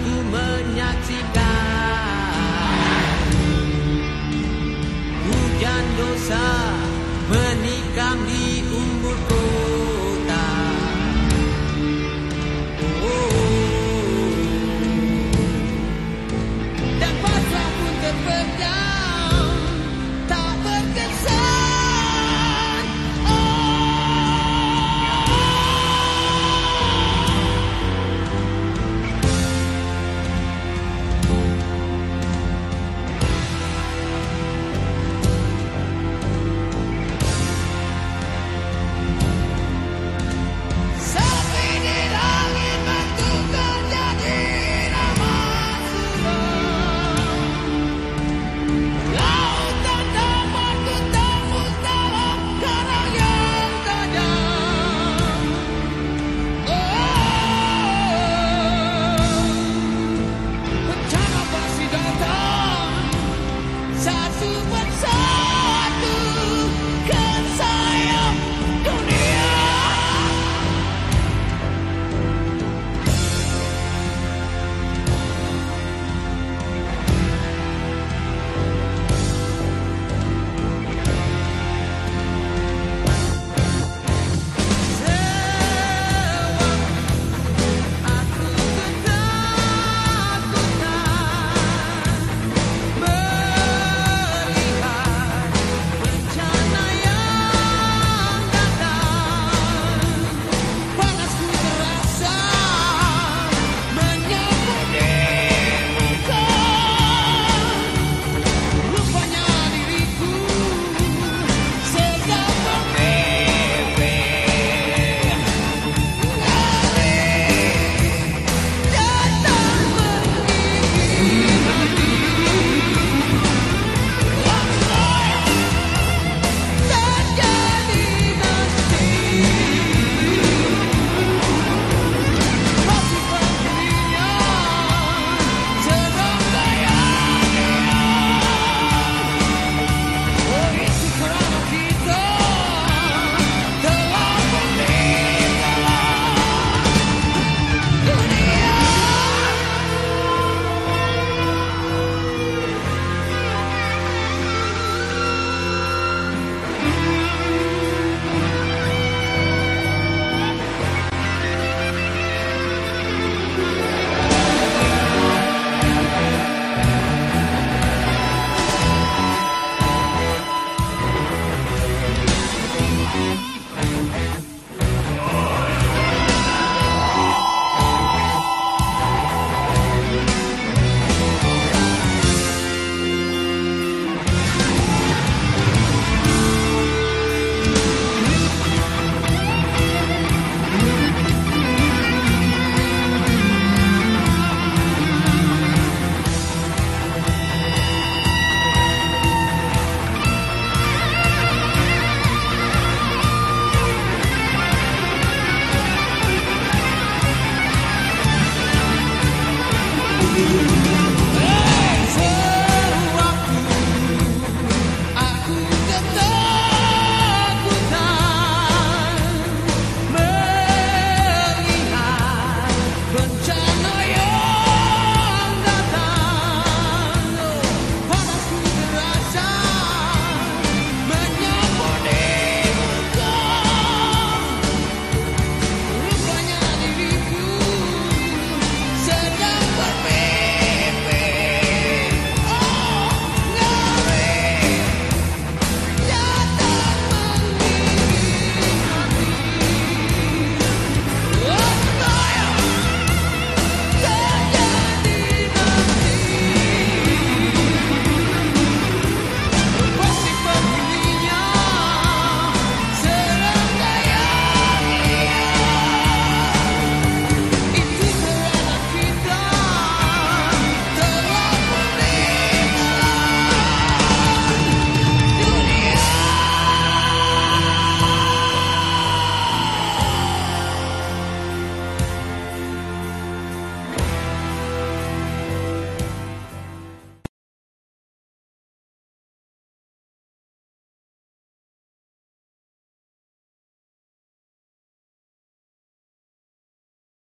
ku menyaksikan. Hujan dosa menikam di